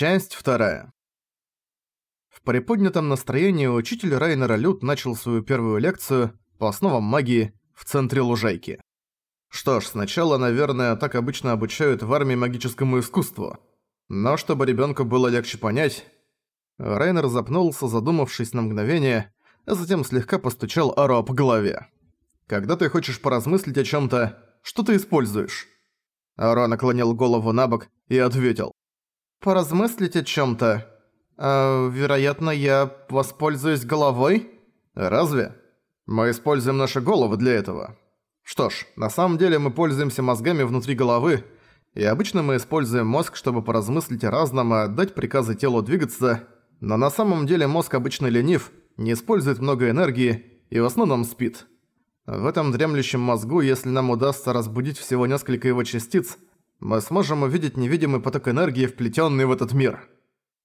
Часть вторая. В приподнятом настроении учитель Райнера Лют начал свою первую лекцию по основам магии в центре лужайки. Что ж, сначала, наверное, так обычно обучают в армии магическому искусству. Но чтобы ребенку было легче понять, Райнер запнулся, задумавшись на мгновение, а затем слегка постучал Аро по голове. «Когда ты хочешь поразмыслить о чем то что ты используешь?» Аро наклонил голову на бок и ответил поразмыслить о чём-то. А, вероятно, я воспользуюсь головой? Разве? Мы используем наши головы для этого. Что ж, на самом деле мы пользуемся мозгами внутри головы, и обычно мы используем мозг, чтобы поразмыслить о разном и отдать приказы телу двигаться, но на самом деле мозг обычно ленив, не использует много энергии и в основном спит. В этом дремлющем мозгу, если нам удастся разбудить всего несколько его частиц, мы сможем увидеть невидимый поток энергии, вплетенный в этот мир».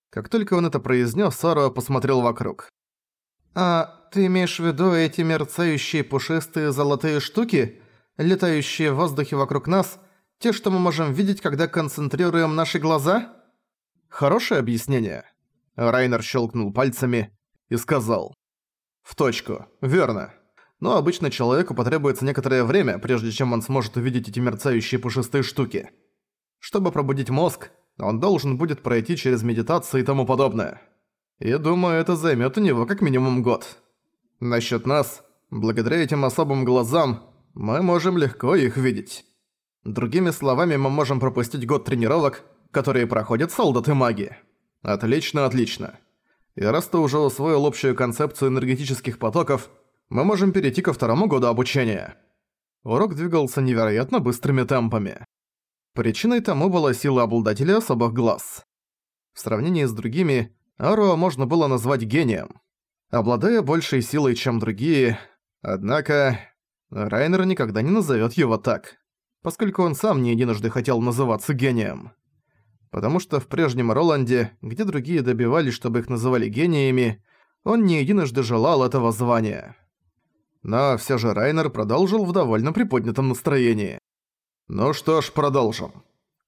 Как только он это произнес, Саруа посмотрел вокруг. «А ты имеешь в виду эти мерцающие пушистые золотые штуки, летающие в воздухе вокруг нас, те, что мы можем видеть, когда концентрируем наши глаза?» «Хорошее объяснение». Райнер щелкнул пальцами и сказал. «В точку. Верно. Но обычно человеку потребуется некоторое время, прежде чем он сможет увидеть эти мерцающие пушистые штуки. Чтобы пробудить мозг, он должен будет пройти через медитацию и тому подобное. И думаю, это займет у него как минимум год. Насчет нас, благодаря этим особым глазам, мы можем легко их видеть. Другими словами, мы можем пропустить год тренировок, которые проходят солдаты-маги. Отлично, отлично. И раз ты уже усвоил общую концепцию энергетических потоков, мы можем перейти ко второму году обучения. Урок двигался невероятно быстрыми темпами. Причиной тому была сила обладателя особых глаз. В сравнении с другими, Аруа можно было назвать гением. Обладая большей силой, чем другие, однако Райнер никогда не назовет его так, поскольку он сам не единожды хотел называться гением. Потому что в прежнем Роланде, где другие добивались, чтобы их называли гениями, он не единожды желал этого звания. Но все же Райнер продолжил в довольно приподнятом настроении. Ну что ж, продолжим.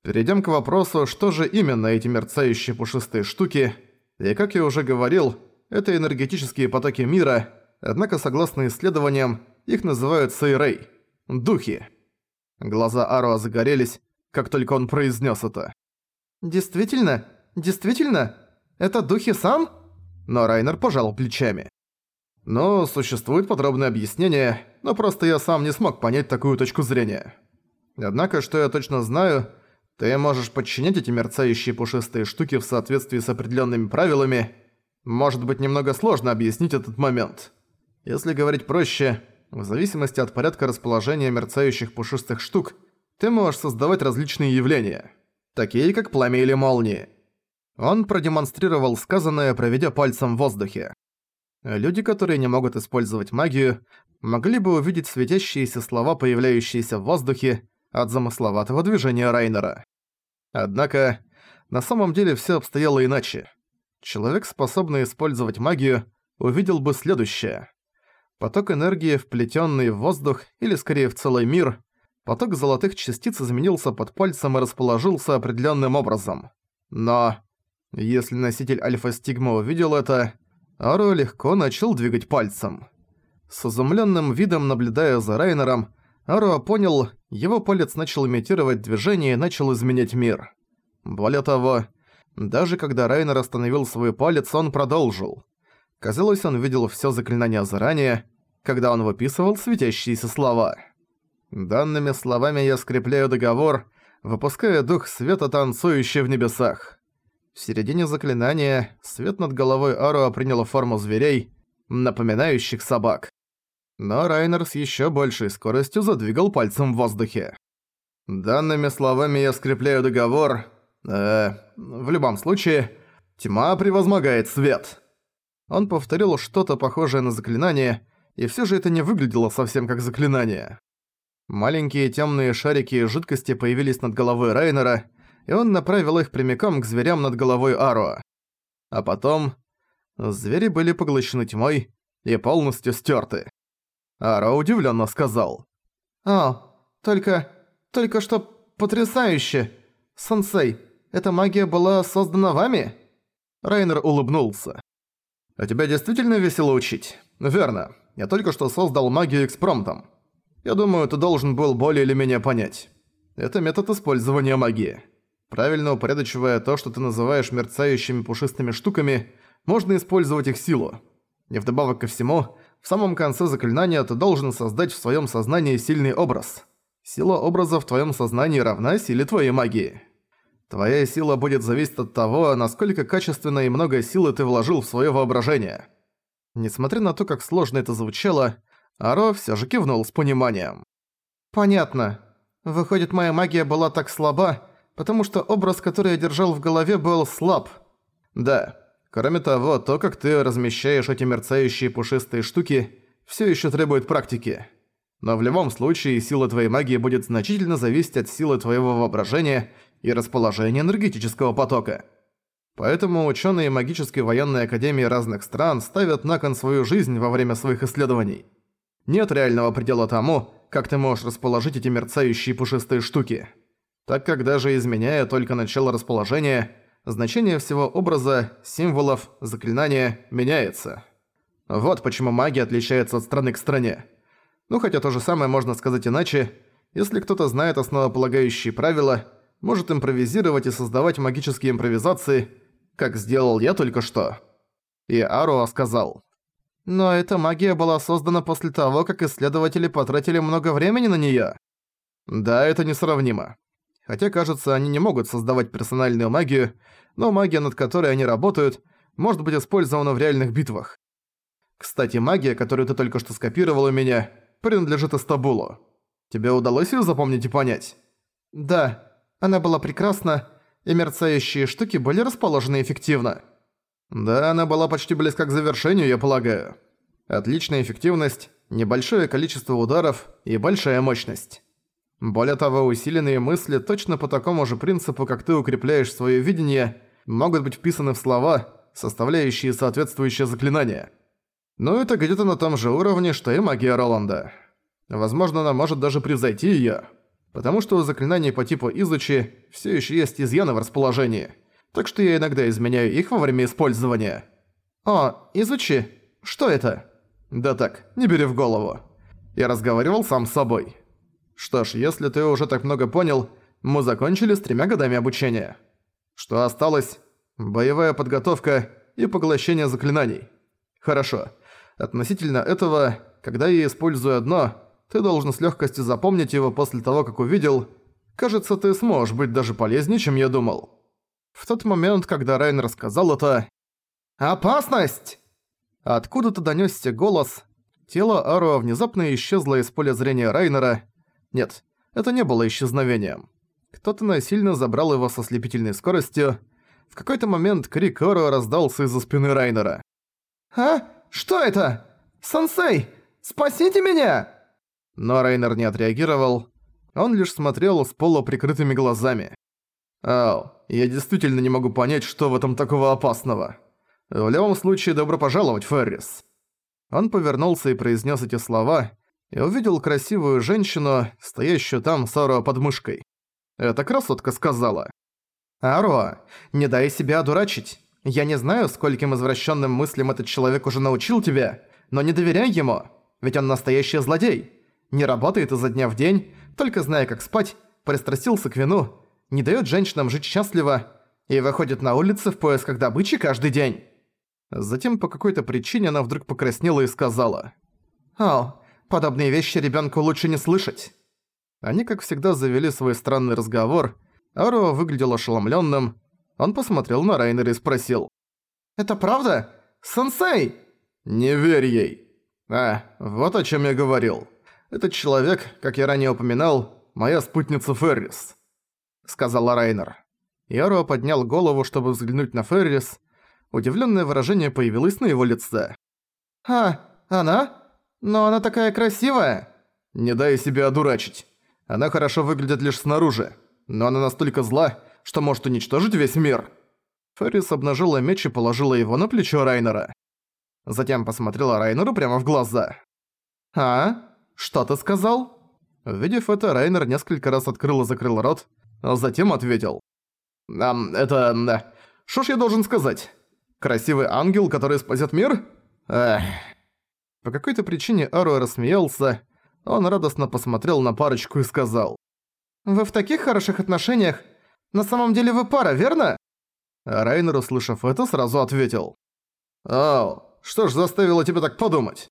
Перейдем к вопросу, что же именно эти мерцающие пушистые штуки. И как я уже говорил, это энергетические потоки мира, однако согласно исследованиям, их называют Сейрей – духи. Глаза Аруа загорелись, как только он произнес это. «Действительно? Действительно? Это духи сам?» Но Райнер пожал плечами. «Ну, существует подробное объяснение, но просто я сам не смог понять такую точку зрения». Однако, что я точно знаю, ты можешь подчинять эти мерцающие пушистые штуки в соответствии с определенными правилами. Может быть, немного сложно объяснить этот момент. Если говорить проще, в зависимости от порядка расположения мерцающих пушистых штук, ты можешь создавать различные явления, такие как пламя или молнии. Он продемонстрировал сказанное, проведя пальцем в воздухе. Люди, которые не могут использовать магию, могли бы увидеть светящиеся слова, появляющиеся в воздухе, от замысловатого движения Райнера. Однако, на самом деле все обстояло иначе. Человек, способный использовать магию, увидел бы следующее. Поток энергии, вплетенный в воздух, или скорее в целый мир, поток золотых частиц изменился под пальцем и расположился определенным образом. Но, если носитель альфа-стигма увидел это, Аро легко начал двигать пальцем. С изумленным видом наблюдая за Райнером, Аруа понял, его палец начал имитировать движение и начал изменять мир. Более того, даже когда Райнер остановил свой палец, он продолжил. Казалось, он видел всё заклинание заранее, когда он выписывал светящиеся слова. Данными словами я скрепляю договор, выпуская дух света, танцующий в небесах. В середине заклинания свет над головой Аруа принял форму зверей, напоминающих собак. Но Райнер с ещё большей скоростью задвигал пальцем в воздухе. Данными словами я скрепляю договор. Э, в любом случае, тьма превозмогает свет. Он повторил что-то похожее на заклинание, и всё же это не выглядело совсем как заклинание. Маленькие тёмные шарики жидкости появились над головой Райнера, и он направил их прямиком к зверям над головой Аруа. А потом... Звери были поглощены тьмой и полностью стёрты. Ара удивленно сказал. «А, только... только что потрясающе! Сенсей, эта магия была создана вами?» Райнер улыбнулся. «А тебя действительно весело учить?» «Верно. Я только что создал магию экспромтом. Я думаю, ты должен был более или менее понять. Это метод использования магии. Правильно упорядочивая то, что ты называешь мерцающими пушистыми штуками, можно использовать их силу. И вдобавок ко всему, в самом конце заклинания ты должен создать в своем сознании сильный образ. Сила образа в твоем сознании равна силе твоей магии. Твоя сила будет зависеть от того, насколько качественно и много силы ты вложил в свое воображение. Несмотря на то, как сложно это звучало, Аро все же кивнул с пониманием. «Понятно. Выходит, моя магия была так слаба, потому что образ, который я держал в голове, был слаб. Да. Кроме того, то, как ты размещаешь эти мерцающие пушистые штуки, все еще требует практики. Но в любом случае сила твоей магии будет значительно зависеть от силы твоего воображения и расположения энергетического потока. Поэтому ученые магической военной академии разных стран ставят на кон свою жизнь во время своих исследований. Нет реального предела тому, как ты можешь расположить эти мерцающие пушистые штуки так как даже изменяя только начало расположения, значение всего образа, символов, заклинания меняется. Вот почему магия отличается от страны к стране. Ну хотя то же самое можно сказать иначе, если кто-то знает основополагающие правила, может импровизировать и создавать магические импровизации, как сделал я только что. И Аруа сказал. Но эта магия была создана после того, как исследователи потратили много времени на неё. Да, это несравнимо. Хотя, кажется, они не могут создавать персональную магию, но магия, над которой они работают, может быть использована в реальных битвах. Кстати, магия, которую ты только что скопировал у меня, принадлежит Астабулу. Тебе удалось её запомнить и понять? Да, она была прекрасна, и мерцающие штуки были расположены эффективно. Да, она была почти близка к завершению, я полагаю. Отличная эффективность, небольшое количество ударов и большая мощность. Более того, усиленные мысли точно по такому же принципу, как ты укрепляешь своё видение, могут быть вписаны в слова, составляющие соответствующее заклинание. Но это где-то на том же уровне, что и магия Роланда. Возможно, она может даже превзойти её, потому что у заклинаний по типу «Изучи» всё ещё есть изъяны в расположении, так что я иногда изменяю их во время использования. «О, изучи! Что это?» «Да так, не бери в голову. Я разговаривал сам с собой». Что ж, если ты уже так много понял, мы закончили с тремя годами обучения. Что осталось? Боевая подготовка и поглощение заклинаний. Хорошо. Относительно этого, когда я использую одно, ты должен с легкостью запомнить его после того, как увидел. Кажется, ты сможешь быть даже полезнее, чем я думал. В тот момент, когда Райн рассказал это... «Опасность!» Откуда-то донёсся голос. Тело Аруа внезапно исчезло из поля зрения Райнера, нет, это не было исчезновением. Кто-то насильно забрал его со слепительной скоростью. В какой-то момент крик Оро раздался из-за спины Райнера. «А? Что это? Сансей! Спасите меня!» Но Райнер не отреагировал. Он лишь смотрел с полуприкрытыми глазами. «Ау, я действительно не могу понять, что в этом такого опасного. В любом случае, добро пожаловать, Феррис». Он повернулся и произнес эти слова, и увидел красивую женщину, стоящую там с Аруа под мышкой. Эта красотка сказала. «Аруа, не дай себя одурачить. Я не знаю, скольким извращенным мыслям этот человек уже научил тебя, но не доверяй ему, ведь он настоящий злодей. Не работает изо дня в день, только зная, как спать, пристрастился к вину, не дает женщинам жить счастливо и выходит на улицы в поисках добычи каждый день». Затем по какой-то причине она вдруг покраснела и сказала. «О, Подобные вещи ребенку лучше не слышать». Они, как всегда, завели свой странный разговор. Аруа выглядел ошеломленным. Он посмотрел на Райнера и спросил. «Это правда? Сенсей?» «Не верь ей». «А, вот о чем я говорил. Этот человек, как я ранее упоминал, моя спутница Феррис», — сказала Райнер. Яруа поднял голову, чтобы взглянуть на Феррис. Удивленное выражение появилось на его лице. «А, она?» «Но она такая красивая!» «Не дай себе одурачить. Она хорошо выглядит лишь снаружи, но она настолько зла, что может уничтожить весь мир». Феррис обнажила меч и положила его на плечо Райнера. Затем посмотрела Райнеру прямо в глаза. «А? Что ты сказал?» Увидев это, Райнер несколько раз открыл и закрыл рот, а затем ответил. Ам, это... Что ж я должен сказать? Красивый ангел, который спасет мир? Эх. По какой-то причине Ару рассмеялся, он радостно посмотрел на парочку и сказал. «Вы в таких хороших отношениях? На самом деле вы пара, верно?» а Райнер, услышав это, сразу ответил. «О, что ж заставило тебя так подумать?»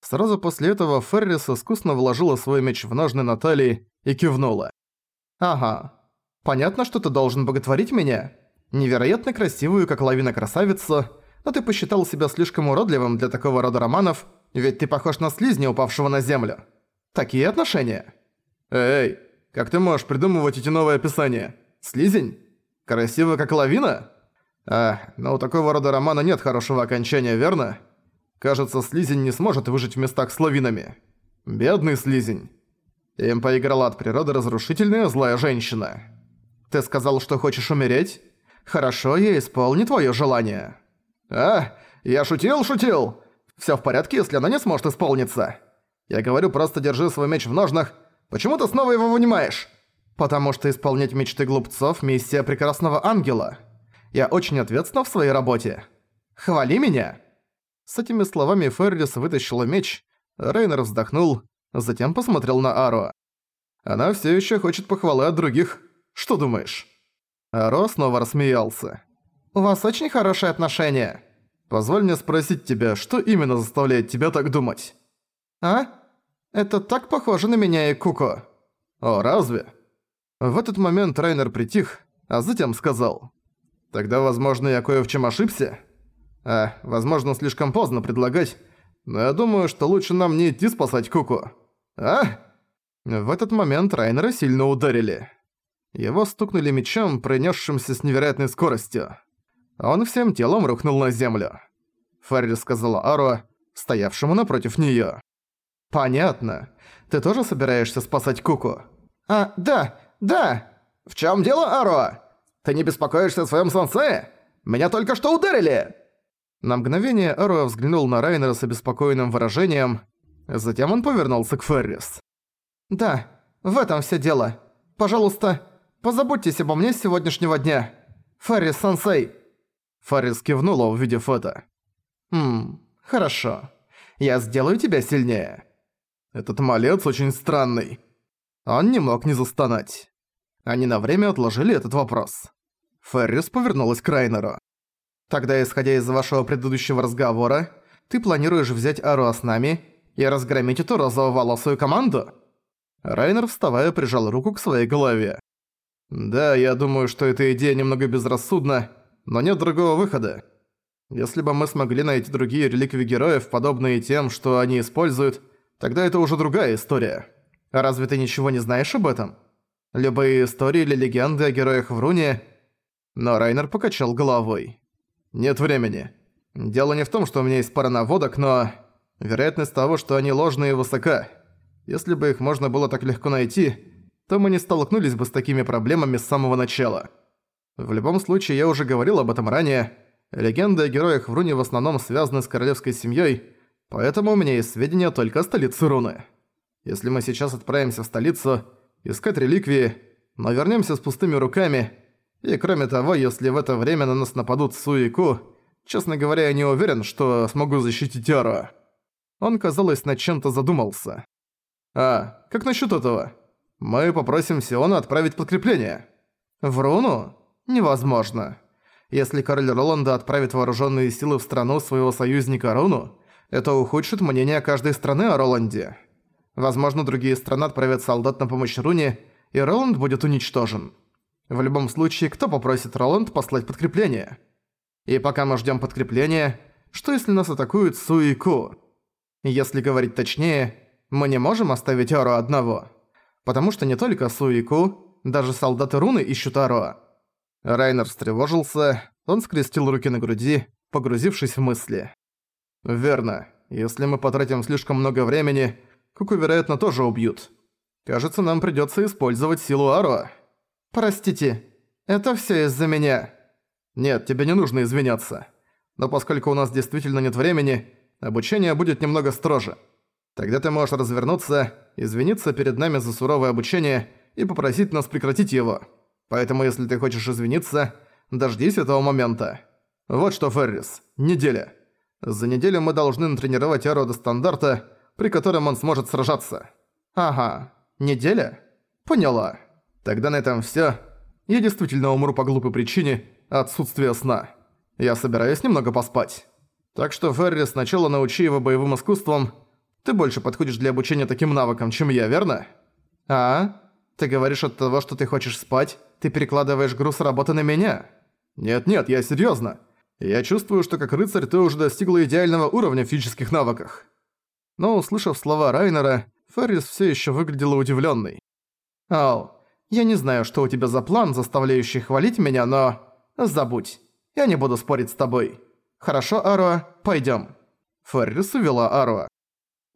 Сразу после этого Феррис искусно вложила свой меч в ножны Натальи и кивнула. «Ага. Понятно, что ты должен боготворить меня. Невероятно красивую, как лавина красавицу, но ты посчитал себя слишком уродливым для такого рода романов, ведь ты похож на слизня, упавшего на землю. Такие отношения?» «Эй, как ты можешь придумывать эти новые описания? Слизень? Красиво, как лавина?» «А, но у такого рода романа нет хорошего окончания, верно?» Кажется, слизень не сможет выжить в местах с лавинами. Бедный слизень. Им поиграла от природы разрушительная злая женщина. Ты сказал, что хочешь умереть? Хорошо, я исполню твое желание. А, я шутил, шутил. Все в порядке, если она не сможет исполниться. Я говорю, просто держи свой меч в ножнах. Почему ты снова его вынимаешь? Потому что исполнять мечты глупцов – миссия прекрасного ангела. Я очень ответственна в своей работе. Хвали меня. С этими словами Феррис вытащила меч, Рейнер вздохнул, затем посмотрел на Аро. «Она все еще хочет похвалы от других. Что думаешь?» Аро снова рассмеялся. «У вас очень хорошие отношения. Позволь мне спросить тебя, что именно заставляет тебя так думать?» «А? Это так похоже на меня и Куко». «О, разве?» В этот момент Райнер притих, а затем сказал. «Тогда, возможно, я кое в чем ошибся?» А, возможно, слишком поздно предлагать, но я думаю, что лучше нам не идти спасать Куку. А? В этот момент Райнера сильно ударили. Его стукнули мечом, пронесшимся с невероятной скоростью. Он всем телом рухнул на землю. Ферри сказала Ару, стоявшему напротив неё. «Понятно. Ты тоже собираешься спасать Куку?» «А, да, да! В чём дело, Ару? Ты не беспокоишься о своём солнце? Меня только что ударили!» На мгновение Аруа взглянул на Райнера с обеспокоенным выражением, затем он повернулся к Феррис. «Да, в этом все дело. Пожалуйста, позаботьтесь обо мне с сегодняшнего дня. Феррис-сенсей!» Феррис кивнула, увидев это. «Хм, хорошо. Я сделаю тебя сильнее». Этот малец очень странный. Он не мог не застонать. Они на время отложили этот вопрос. Феррис повернулась к Райнеру. Тогда, исходя из вашего предыдущего разговора, ты планируешь взять Аруа с нами и разгромить эту розово-волосую команду?» Райнер, вставая, прижал руку к своей голове. «Да, я думаю, что эта идея немного безрассудна, но нет другого выхода. Если бы мы смогли найти другие реликвии героев, подобные тем, что они используют, тогда это уже другая история. А разве ты ничего не знаешь об этом? Любые истории или легенды о героях в Руне...» Но Райнер покачал головой. Нет времени. Дело не в том, что у меня есть пара наводок, но... Вероятность того, что они ложные, высока. Если бы их можно было так легко найти, то мы не столкнулись бы с такими проблемами с самого начала. В любом случае, я уже говорил об этом ранее. Легенды о героях в Руне в основном связаны с королевской семьей, поэтому у меня есть сведения только о столице Руны. Если мы сейчас отправимся в столицу, искать реликвии, но вернемся с пустыми руками, и кроме того, если в это время на нас нападут Суику, честно говоря, я не уверен, что смогу защитить Ару. Он, казалось, над чем-то задумался. А, как насчет этого? Мы попросим Сиона отправить подкрепление. В Руну? Невозможно. Если король Роланда отправит вооруженные силы в страну своего союзника Руну, это ухудшит мнение каждой страны о Роланде. Возможно, другие страны отправят солдат на помощь Руне, и Роланд будет уничтожен. В любом случае, кто попросит Роланд послать подкрепление? И пока мы ждем подкрепления, что если нас атакуют Суику? Если говорить точнее, мы не можем оставить Аро одного. Потому что не только Суику, даже солдаты Руны ищут Аро. Райнер встревожился, он скрестил руки на груди, погрузившись в мысли. «Верно. Если мы потратим слишком много времени, Куку, вероятно, тоже убьют. Кажется, нам придётся использовать силу Аро». «Простите, это всё из-за меня». «Нет, тебе не нужно извиняться. Но поскольку у нас действительно нет времени, обучение будет немного строже. Тогда ты можешь развернуться, извиниться перед нами за суровое обучение и попросить нас прекратить его. Поэтому если ты хочешь извиниться, дождись этого момента. Вот что, Феррис, неделя. За неделю мы должны натренировать Аро до стандарта, при котором он сможет сражаться. Ага, неделя? Поняла. Тогда на этом всё. Я действительно умру по глупой причине отсутствия сна. Я собираюсь немного поспать. Так что, Ферри, сначала научи его боевым искусствам. Ты больше подходишь для обучения таким навыкам, чем я, верно? А? Ты говоришь от того, что ты хочешь спать, ты перекладываешь груз работы на меня? Нет-нет, я серьёзно. Я чувствую, что как рыцарь ты уже достигла идеального уровня в физических навыках. Но, услышав слова Райнера, Феррис всё ещё выглядела удивлённой. «Ау, я не знаю, что у тебя за план, заставляющий хвалить меня, но... Забудь. Я не буду спорить с тобой. Хорошо, Аруа, пойдём». Феррис увела Аруа.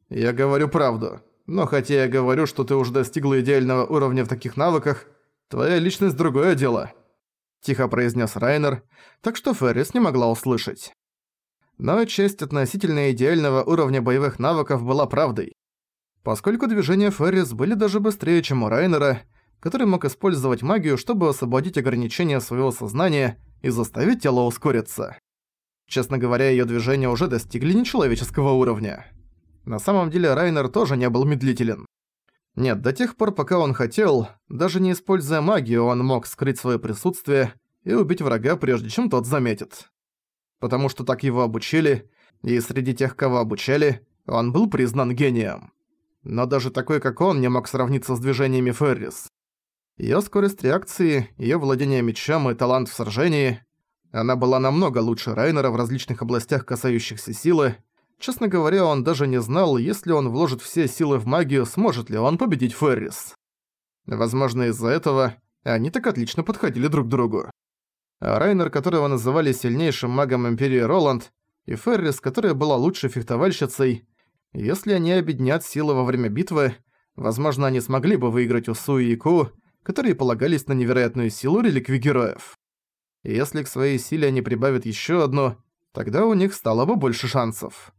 «Я говорю правду. Но хотя я говорю, что ты уже достигла идеального уровня в таких навыках, твоя личность – другое дело», – тихо произнес Райнер, так что Феррис не могла услышать. Но часть относительно идеального уровня боевых навыков была правдой. Поскольку движения Феррис были даже быстрее, чем у Райнера, который мог использовать магию, чтобы освободить ограничения своего сознания и заставить тело ускориться. Честно говоря, её движения уже достигли нечеловеческого уровня. На самом деле Райнер тоже не был медлителен. Нет, до тех пор, пока он хотел, даже не используя магию, он мог скрыть своё присутствие и убить врага, прежде чем тот заметит. Потому что так его обучили, и среди тех, кого обучали, он был признан гением но даже такой, как он, не мог сравниться с движениями Феррис. Её скорость реакции, её владение мечом и талант в сражении – она была намного лучше Райнера в различных областях, касающихся силы. Честно говоря, он даже не знал, если он вложит все силы в магию, сможет ли он победить Феррис. Возможно, из-за этого они так отлично подходили друг к другу. А Райнер, которого называли сильнейшим магом Империи Роланд, и Феррис, которая была лучшей фехтовальщицей, если они объединят силы во время битвы, возможно, они смогли бы выиграть у Суи и Ку, которые полагались на невероятную силу реликвий героев. Если к своей силе они прибавят еще одну, тогда у них стало бы больше шансов.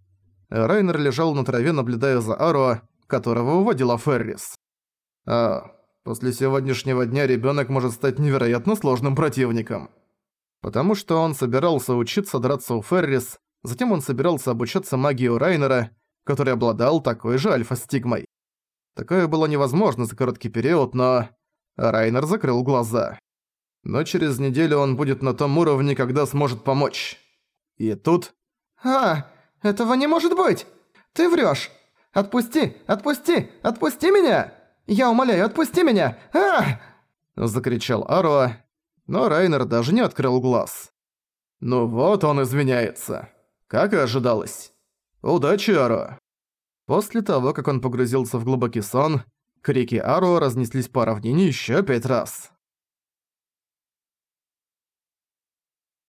Райнер лежал на траве, наблюдая за Аруа, которого уводила Феррис. А, после сегодняшнего дня ребенок может стать невероятно сложным противником. Потому что он собирался учиться драться у Феррис, затем он собирался обучаться магии у Райнера, который обладал такой же альфа-стигмой. Такое было невозможно за короткий период, но... Райнер закрыл глаза. Но через неделю он будет на том уровне, когда сможет помочь. И тут... «А, этого не может быть! Ты врёшь! Отпусти! Отпусти! Отпусти меня! Я умоляю, отпусти меня! а Закричал Аруа, но Райнер даже не открыл глаз. Ну вот он извиняется. Как и ожидалось. «Удачи, Аро!» После того, как он погрузился в глубокий сон, крики Аро разнеслись по равнине еще пять раз.